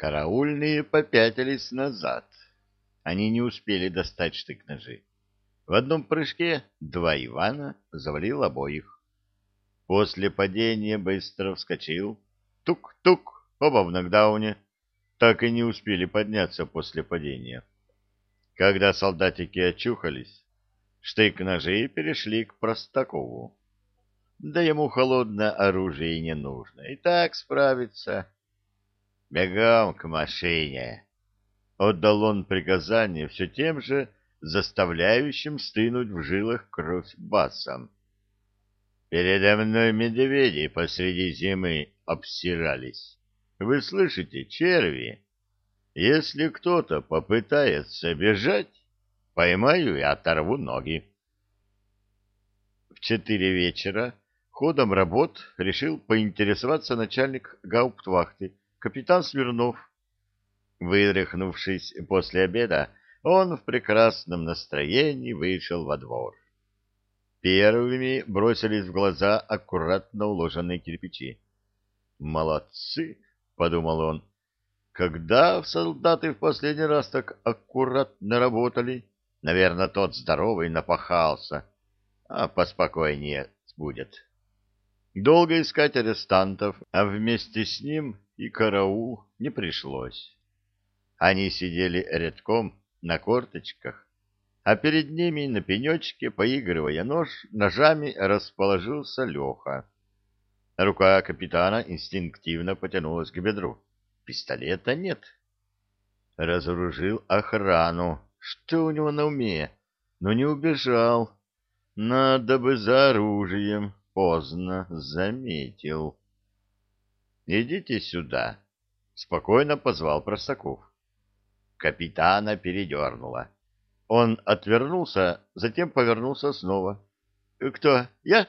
Караульные попятились назад. Они не успели достать штык-ножи. В одном прыжке два Ивана завалил обоих. После падения быстро вскочил. Тук-тук, оба в нокдауне. Так и не успели подняться после падения. Когда солдатики очухались, штык-ножи перешли к Простакову. Да ему холодное оружие не нужно. И так справится. Бегом к машине. Отдал он приказание все тем же, заставляющим стынуть в жилах кровь басом. Передо мной медведи посреди зимы обсирались. Вы слышите, черви? Если кто-то попытается бежать, поймаю и оторву ноги. В четыре вечера ходом работ решил поинтересоваться начальник гауптвахты, капитан Смирнов. Выдряхнувшись после обеда, он в прекрасном настроении вышел во двор. Первыми бросились в глаза аккуратно уложенные кирпичи. «Молодцы!» — подумал он. «Когда солдаты в последний раз так аккуратно работали? Наверное, тот здоровый напахался, а поспокойнее будет». Долго искать арестантов, а вместе с ним и караул не пришлось. Они сидели редком на корточках, а перед ними на пенечке, поигрывая нож, ножами расположился Леха. Рука капитана инстинктивно потянулась к бедру. Пистолета нет. Разоружил охрану. Что у него на уме? Но не убежал. Надо бы за оружием. Поздно заметил. «Идите сюда», — спокойно позвал Простаков. Капитана передернуло. Он отвернулся, затем повернулся снова. «Кто? Я?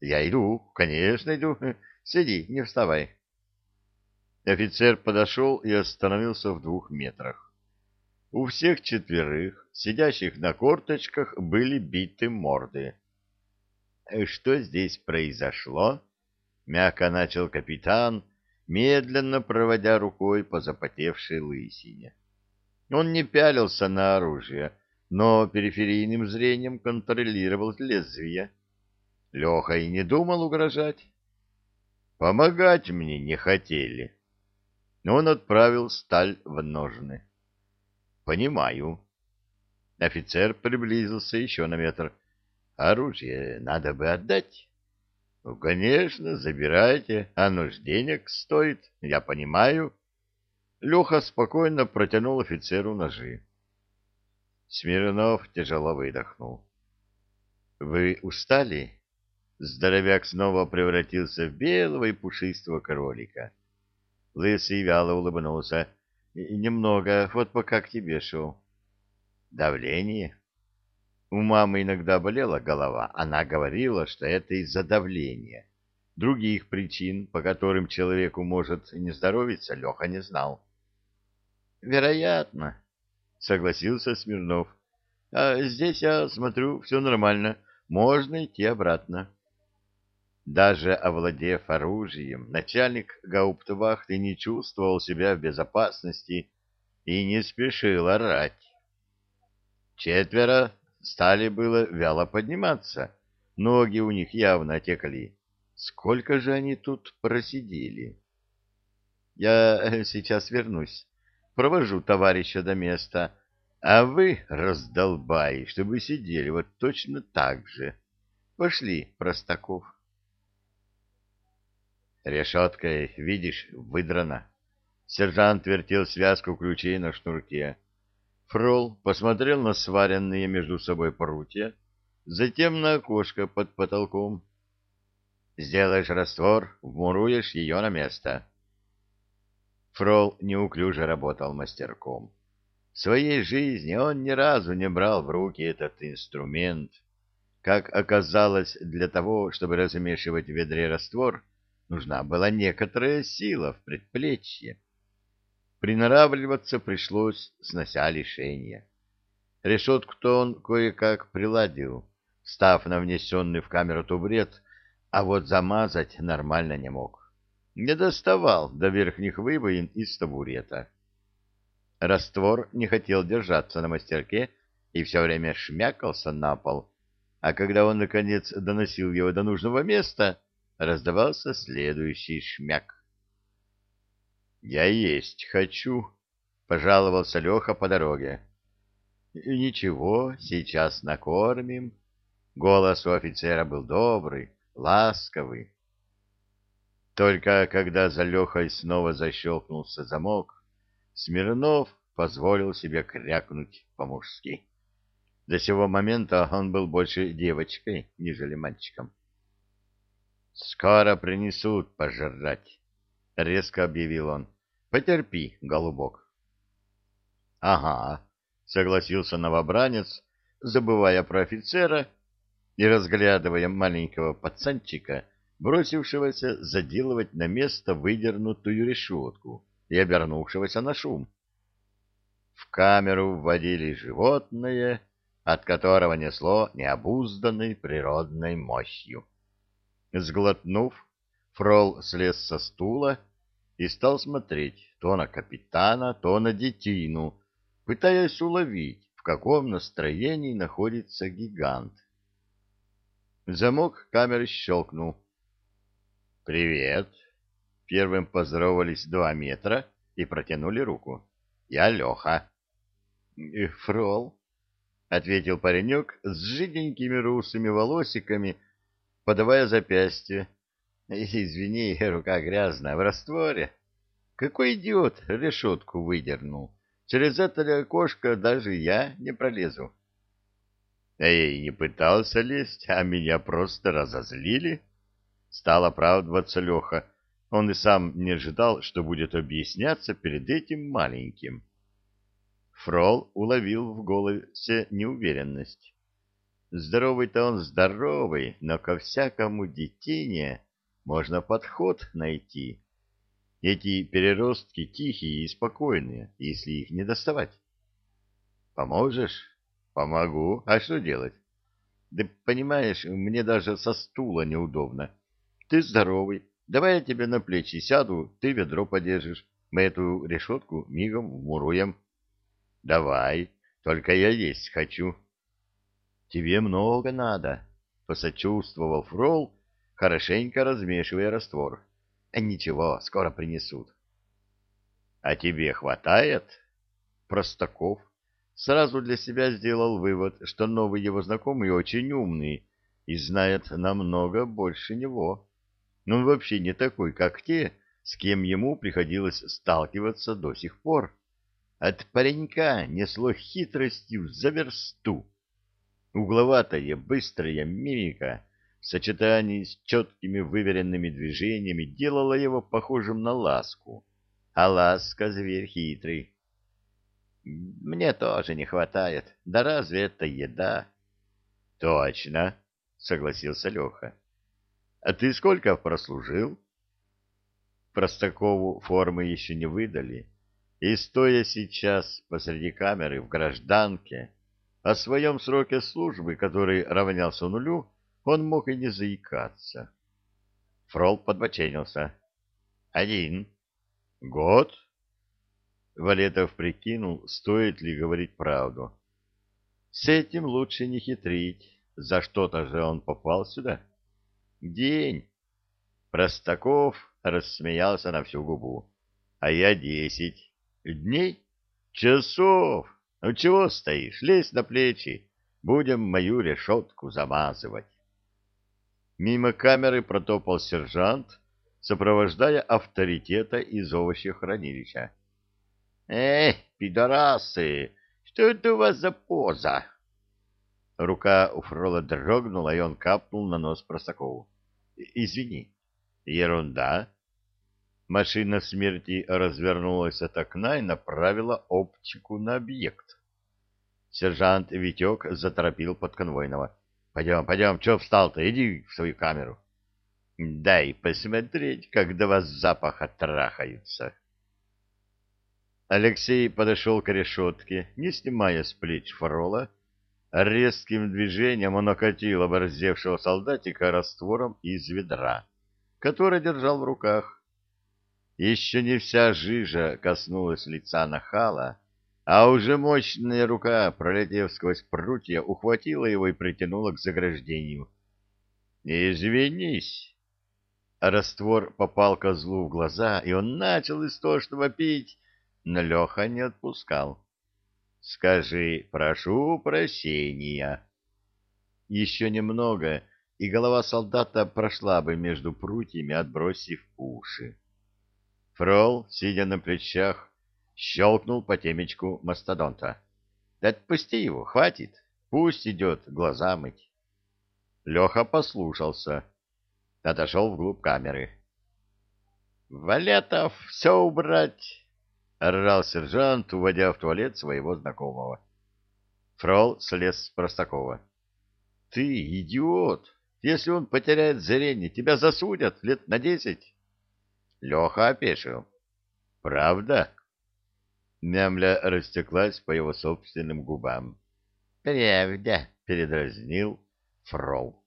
Я иду, конечно, иду. Сиди, не вставай». Офицер подошел и остановился в двух метрах. У всех четверых, сидящих на корточках, были биты морды. Что здесь произошло? Мягко начал капитан, медленно проводя рукой по запотевшей лысине. Он не пялился на оружие, но периферийным зрением контролировал лезвие. Леха и не думал угрожать. Помогать мне не хотели. Он отправил сталь в ножны. Понимаю. Офицер приблизился еще на метр. Оружие надо бы отдать. Ну, конечно, забирайте, оно ж денег стоит, я понимаю. Леха спокойно протянул офицеру ножи. Смирнов тяжело выдохнул. — Вы устали? Здоровяк снова превратился в белого и пушистого кролика. Лысый вяло улыбнулся. — Немного, вот пока к тебе шел. — Давление? У мамы иногда болела голова. Она говорила, что это из-за давления. Других причин, по которым человеку может не здоровиться, Леха не знал. «Вероятно», — согласился Смирнов. «А здесь, я смотрю, все нормально. Можно идти обратно». Даже овладев оружием, начальник гауптвахты не чувствовал себя в безопасности и не спешил орать. Четверо стали было вяло подниматься. Ноги у них явно отекли. Сколько же они тут просидели? Я сейчас вернусь. Провожу товарища до места. А вы, раздолбай, чтобы сидели вот точно так же. Пошли, Простаков. Решеткой, видишь, выдрана. Сержант вертел связку ключей на шнурке. Фрол посмотрел на сваренные между собой прутья, затем на окошко под потолком. «Сделаешь раствор, вмуруешь ее на место». Фрол неуклюже работал мастерком. В своей жизни он ни разу не брал в руки этот инструмент. Как оказалось, для того, чтобы размешивать в ведре раствор, нужна была некоторая сила в предплечье. Приноравливаться пришлось, снося лишения. Решетку-то он кое-как приладил, став на внесенный в камеру тубрет, а вот замазать нормально не мог. не доставал до верхних выбоин из табурета. Раствор не хотел держаться на мастерке и все время шмякался на пол, а когда он, наконец, доносил его до нужного места, раздавался следующий шмяк. «Я есть хочу», — пожаловался Леха по дороге. «Ничего, сейчас накормим». Голос у офицера был добрый, ласковый. Только когда за Лехой снова защелкнулся замок, Смирнов позволил себе крякнуть по-мужски. До сего момента он был больше девочкой, нежели мальчиком. «Скоро принесут пожрать», — резко объявил он. «Потерпи, голубок». «Ага», — согласился новобранец, забывая про офицера и разглядывая маленького пацанчика, бросившегося заделывать на место выдернутую решетку и обернувшегося на шум. В камеру вводили животное, от которого несло необузданной природной мощью. Сглотнув, Фрол слез со стула и стал смотреть то на капитана, то на детину, пытаясь уловить, в каком настроении находится гигант. Замок камеры щелкнул. «Привет!» Первым поздоровались два метра и протянули руку. «Я Леха». «Фрол», — ответил паренек с жиденькими русыми волосиками, подавая запястье. «Извини, рука грязная, в растворе. Какой идиот решетку выдернул? Через это окошко даже я не пролезу». Я и не пытался лезть, а меня просто разозлили. Стал оправдываться Леха. Он и сам не ожидал, что будет объясняться перед этим маленьким. Фрол уловил в голосе неуверенность. Здоровый-то он здоровый, но ко всякому детине можно подход найти. Эти переростки тихие и спокойные, если их не доставать. Поможешь? Помогу. А что делать? Да понимаешь, мне даже со стула неудобно. Ты здоровый. Давай я тебе на плечи сяду, ты ведро подержишь. Мы эту решетку мигом вмуруем. Давай, только я есть хочу. Тебе много надо, посочувствовал Фрол, хорошенько размешивая раствор. Ничего, скоро принесут. А тебе хватает? Простаков сразу для себя сделал вывод, что новый его знакомый очень умный и знает намного больше него но он вообще не такой, как те, с кем ему приходилось сталкиваться до сих пор. От паренька несло хитростью за версту. Угловатая, быстрая мимика в сочетании с четкими выверенными движениями делала его похожим на ласку. А ласка — зверь хитрый. «Мне тоже не хватает. Да разве это еда?» «Точно», — согласился Леха. А ты сколько прослужил? Простакову формы еще не выдали, и, стоя сейчас посреди камеры в гражданке, о своем сроке службы, который равнялся нулю, он мог и не заикаться. Фрол подбоченился. «Один. Год?» Валетов прикинул, стоит ли говорить правду. С этим лучше не хитрить. За что-то же он попал сюда. День. Простаков рассмеялся на всю губу. А я десять. Дней? Часов. Ну чего стоишь? Лезь на плечи. Будем мою решетку замазывать. Мимо камеры протопал сержант, сопровождая авторитета из овощехранилища. — Эй, пидорасы, что это у вас за поза? Рука у Фрола дрогнула, и он капнул на нос Простакову. «Извини». «Ерунда». Машина смерти развернулась от окна и направила оптику на объект. Сержант Витек заторопил подконвойного. «Пойдем, пойдем, чего встал-то? Иди в свою камеру». «Дай посмотреть, как до вас запаха трахаются». Алексей подошел к решетке, не снимая с плеч фрола, Резким движением он окатил оборзевшего солдатика раствором из ведра, который держал в руках. Еще не вся жижа коснулась лица нахала, а уже мощная рука, пролетев сквозь прутья, ухватила его и притянула к заграждению. «Извинись!» Раствор попал козлу в глаза, и он начал истошно пить, но Леха не отпускал. «Скажи, прошу прощения». Еще немного, и голова солдата прошла бы между прутьями, отбросив уши. Фрол, сидя на плечах, щелкнул по темечку мастодонта. — Отпусти его, хватит, пусть идет глаза мыть. Леха послушался, отошел вглубь камеры. — Валетов, все убрать! — орал сержант, уводя в туалет своего знакомого. Фрол слез с Простакова. — Ты идиот! Если он потеряет зрение, тебя засудят лет на десять. Леха опешил. «Правда?» Мямля растеклась по его собственным губам. «Правда», — передразнил Фрол.